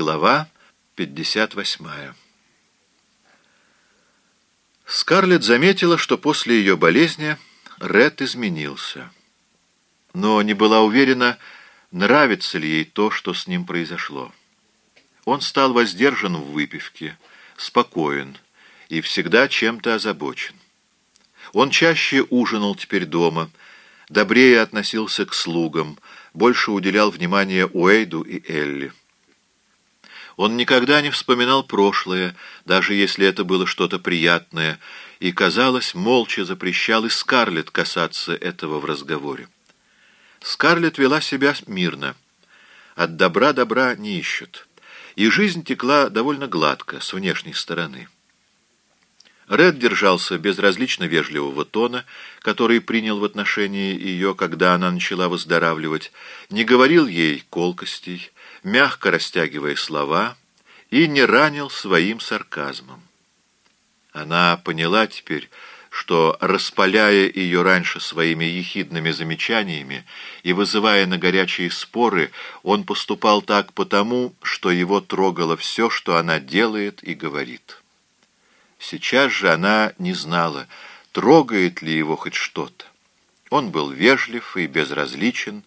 Глава 58 Скарлетт заметила, что после ее болезни Ред изменился. Но не была уверена, нравится ли ей то, что с ним произошло. Он стал воздержан в выпивке, спокоен и всегда чем-то озабочен. Он чаще ужинал теперь дома, добрее относился к слугам, больше уделял внимания Уэйду и Элли. Он никогда не вспоминал прошлое, даже если это было что-то приятное, и, казалось, молча запрещал и Скарлетт касаться этого в разговоре. Скарлетт вела себя мирно. От добра добра не ищут. И жизнь текла довольно гладко, с внешней стороны. Ред держался безразлично вежливого тона, который принял в отношении ее, когда она начала выздоравливать, не говорил ей колкостей, мягко растягивая слова, и не ранил своим сарказмом. Она поняла теперь, что, распаляя ее раньше своими ехидными замечаниями и вызывая на горячие споры, он поступал так потому, что его трогало все, что она делает и говорит. Сейчас же она не знала, трогает ли его хоть что-то. Он был вежлив и безразличен,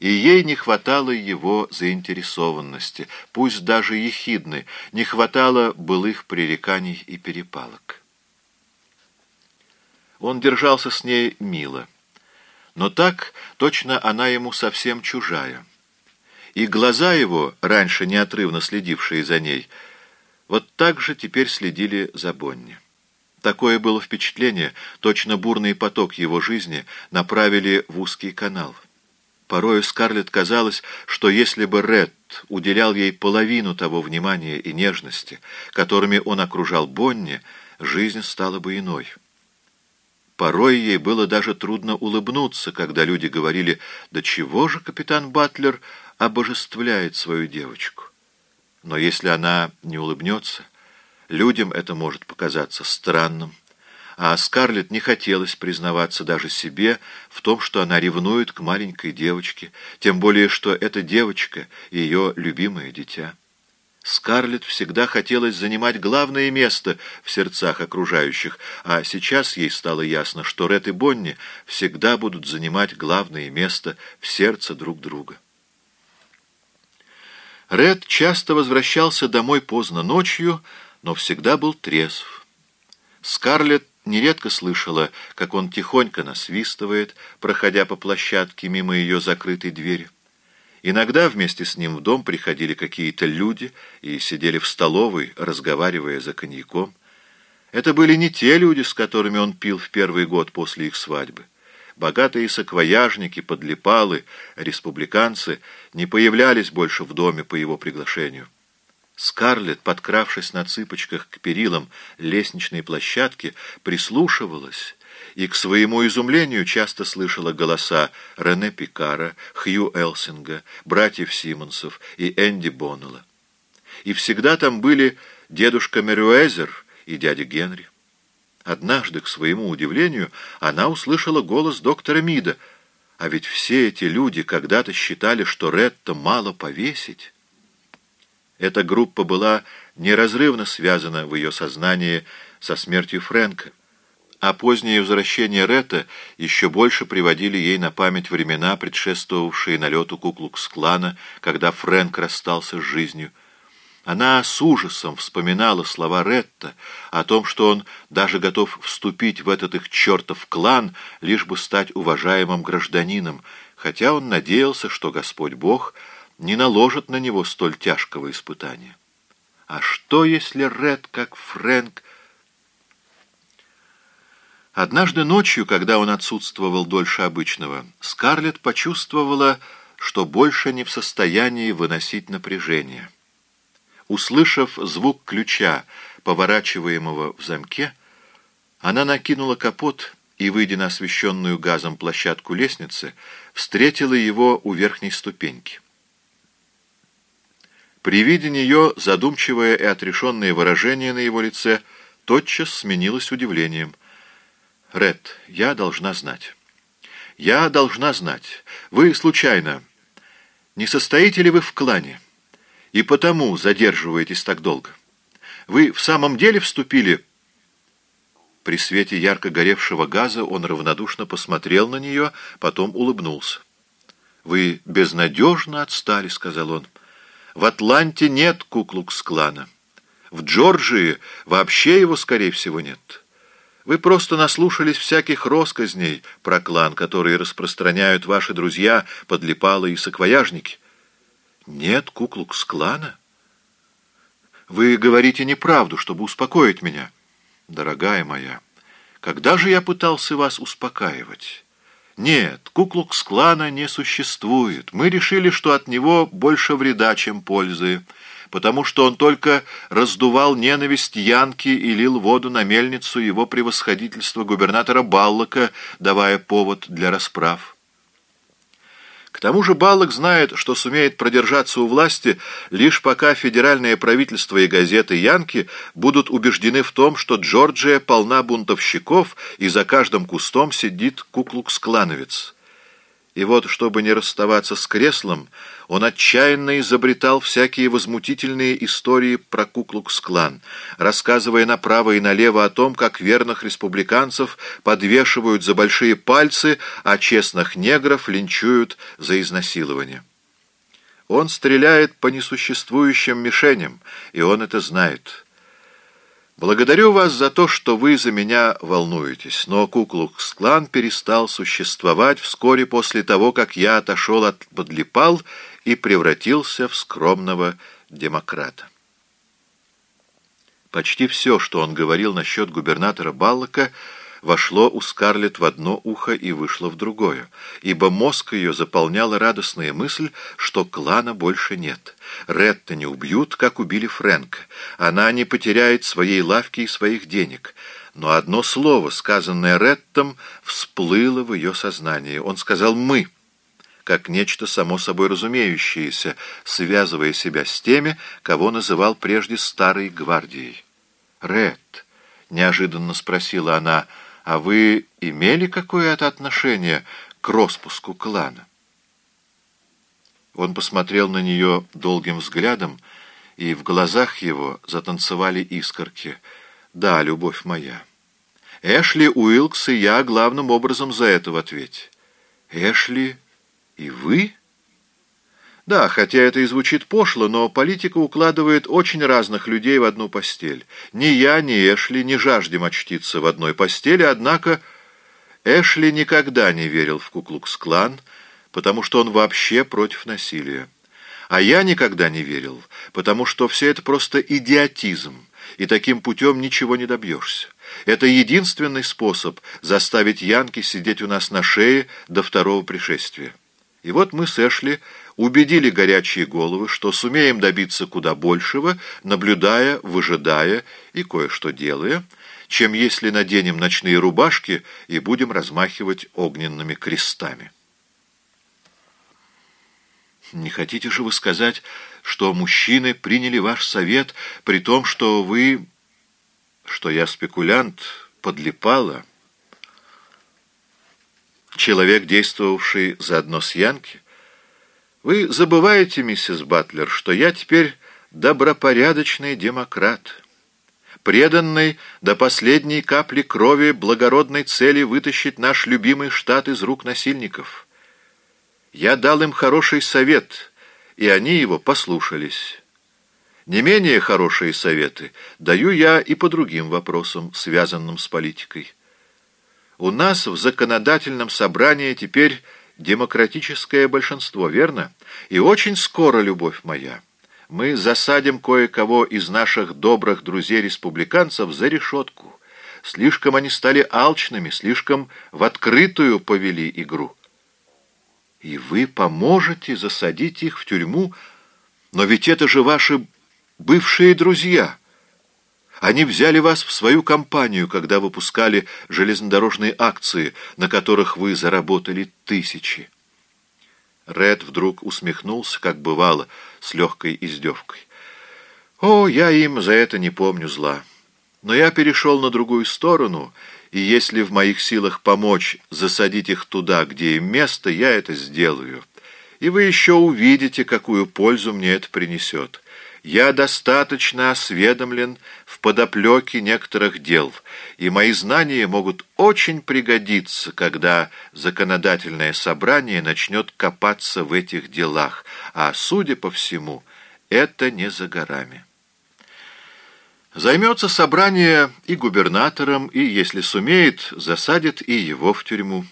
и ей не хватало его заинтересованности, пусть даже ехидной, не хватало былых пререканий и перепалок. Он держался с ней мило, но так точно она ему совсем чужая. И глаза его, раньше неотрывно следившие за ней, — вот так же теперь следили за Бонни. Такое было впечатление, точно бурный поток его жизни направили в узкий канал. Порою Скарлетт казалось, что если бы Ред уделял ей половину того внимания и нежности, которыми он окружал Бонни, жизнь стала бы иной. Порой ей было даже трудно улыбнуться, когда люди говорили «Да чего же капитан Батлер обожествляет свою девочку?» Но если она не улыбнется, людям это может показаться странным, а Скарлетт не хотелось признаваться даже себе в том, что она ревнует к маленькой девочке, тем более, что эта девочка — ее любимое дитя. Скарлетт всегда хотелось занимать главное место в сердцах окружающих, а сейчас ей стало ясно, что Ред и Бонни всегда будут занимать главное место в сердце друг друга. Ред часто возвращался домой поздно ночью, но всегда был трезв. Скарлетт нередко слышала, как он тихонько насвистывает, проходя по площадке мимо ее закрытой двери. Иногда вместе с ним в дом приходили какие-то люди и сидели в столовой, разговаривая за коньяком. Это были не те люди, с которыми он пил в первый год после их свадьбы. Богатые саквояжники, подлипалы, республиканцы не появлялись больше в доме по его приглашению. Скарлетт, подкравшись на цыпочках к перилам лестничной площадки, прислушивалась и, к своему изумлению, часто слышала голоса Рене Пикара, Хью Элсинга, братьев Симмонсов и Энди Боннелла. И всегда там были дедушка Мерюэзер и дядя Генри. Однажды, к своему удивлению, она услышала голос доктора Мида, а ведь все эти люди когда-то считали, что Ретта мало повесить. Эта группа была неразрывно связана в ее сознании со смертью Фрэнка, а позднее возвращение Ретта еще больше приводили ей на память времена, предшествовавшие налету Куклукс-клана, когда Фрэнк расстался с жизнью, она с ужасом вспоминала слова Ретта о том, что он даже готов вступить в этот их чертов клан, лишь бы стать уважаемым гражданином, хотя он надеялся, что Господь Бог не наложит на него столь тяжкого испытания. А что, если Ред, как Фрэнк... Однажды ночью, когда он отсутствовал дольше обычного, Скарлетт почувствовала, что больше не в состоянии выносить напряжение. Услышав звук ключа, поворачиваемого в замке, она накинула капот и, выйдя на освещенную газом площадку лестницы, встретила его у верхней ступеньки. При виде нее задумчивое и отрешенное выражение на его лице тотчас сменилось удивлением. «Ред, я должна знать. Я должна знать. Вы, случайно, не состоите ли вы в клане?» И потому задерживаетесь так долго. Вы в самом деле вступили...» При свете ярко горевшего газа он равнодушно посмотрел на нее, потом улыбнулся. «Вы безнадежно отстали», — сказал он. «В Атланте нет Куклукс-клана. В Джорджии вообще его, скорее всего, нет. Вы просто наслушались всяких росказней про клан, которые распространяют ваши друзья, подлипалы и саквояжники. Нет Куклукс-клана? Вы говорите неправду, чтобы успокоить меня. Дорогая моя, когда же я пытался вас успокаивать?» Нет, Куклукс-клана не существует. Мы решили, что от него больше вреда, чем пользы, потому что он только раздувал ненависть Янки и лил воду на мельницу его превосходительства губернатора Баллока, давая повод для расправ. Тому же Баллок знает, что сумеет продержаться у власти, лишь пока федеральное правительство и газеты Янки будут убеждены в том, что Джорджия полна бунтовщиков, и за каждым кустом сидит куклукс-клановец. И вот, чтобы не расставаться с креслом, он отчаянно изобретал всякие возмутительные истории про Куклукс-клан, рассказывая направо и налево о том, как верных республиканцев подвешивают за большие пальцы, а честных негров линчуют за изнасилование. Он стреляет по несуществующим мишеням, и он это знает. Благодарю вас за то, что вы за меня волнуетесь, но Куклукс-клан перестал существовать вскоре после того, как я отошел от подлипал и превратился в скромного демократа. Почти все, что он говорил насчет губернатора Баллока, вошло у Скарлетт в одно ухо и вышло в другое, ибо мозг ее заполняла радостная мысль, что клана больше нет. Ретта не убьют, как убили Фрэнка. Она не потеряет своей лавки и своих денег. Но одно слово, сказанное Реттом, всплыло в ее сознании. Он сказал «мы» как нечто само собой разумеющееся, связывая себя с теми, кого называл прежде Старой Гвардией. «Ред», — неожиданно спросила она, — а вы имели какое-то отношение к распуску клана? Он посмотрел на нее долгим взглядом, и в глазах его затанцевали искорки. «Да, любовь моя. Эшли Уилкс и я главным образом за это в ответе». «Эшли и вы?» Да, хотя это и звучит пошло, но политика укладывает очень разных людей в одну постель. Ни я, ни Эшли не жаждем очтиться в одной постели, однако Эшли никогда не верил в Куклукс-клан, потому что он вообще против насилия. А я никогда не верил, потому что все это просто идиотизм, и таким путем ничего не добьешься. Это единственный способ заставить Янки сидеть у нас на шее до второго пришествия. И вот мы с Эшли убедили горячие головы, что сумеем добиться куда большего, наблюдая, выжидая и кое-что делая, чем если наденем ночные рубашки и будем размахивать огненными крестами. Не хотите же вы сказать, что мужчины приняли ваш совет, при том, что вы... что я спекулянт, подлипала? Человек, действовавший заодно с Янки? Вы забываете, миссис Батлер, что я теперь добропорядочный демократ, преданный до последней капли крови благородной цели вытащить наш любимый штат из рук насильников. Я дал им хороший совет, и они его послушались. Не менее хорошие советы даю я и по другим вопросам, связанным с политикой. У нас в законодательном собрании теперь демократическое большинство, верно? И очень скоро, любовь моя, мы засадим кое-кого из наших добрых друзей-республиканцев за решетку. Слишком они стали алчными, слишком в открытую повели игру. И вы поможете засадить их в тюрьму, но ведь это же ваши бывшие друзья». Они взяли вас в свою компанию, когда выпускали железнодорожные акции, на которых вы заработали тысячи. Ред вдруг усмехнулся, как бывало, с легкой издевкой. «О, я им за это не помню зла. Но я перешел на другую сторону, и если в моих силах помочь засадить их туда, где им место, я это сделаю. и вы еще увидите, какую пользу мне это принесет. Я достаточно осведомлен в подоплеке некоторых дел, и мои знания могут очень пригодиться, когда законодательное собрание начнет копаться в этих делах, а, судя по всему, это не за горами. Займется собрание и губернатором, и, если сумеет, засадит и его в тюрьму.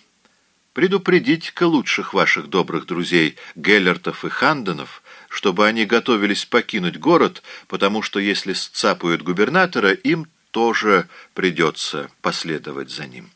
Предупредите-ка лучших ваших добрых друзей Геллертов и Ханденов, чтобы они готовились покинуть город, потому что если сцапают губернатора, им тоже придется последовать за ним.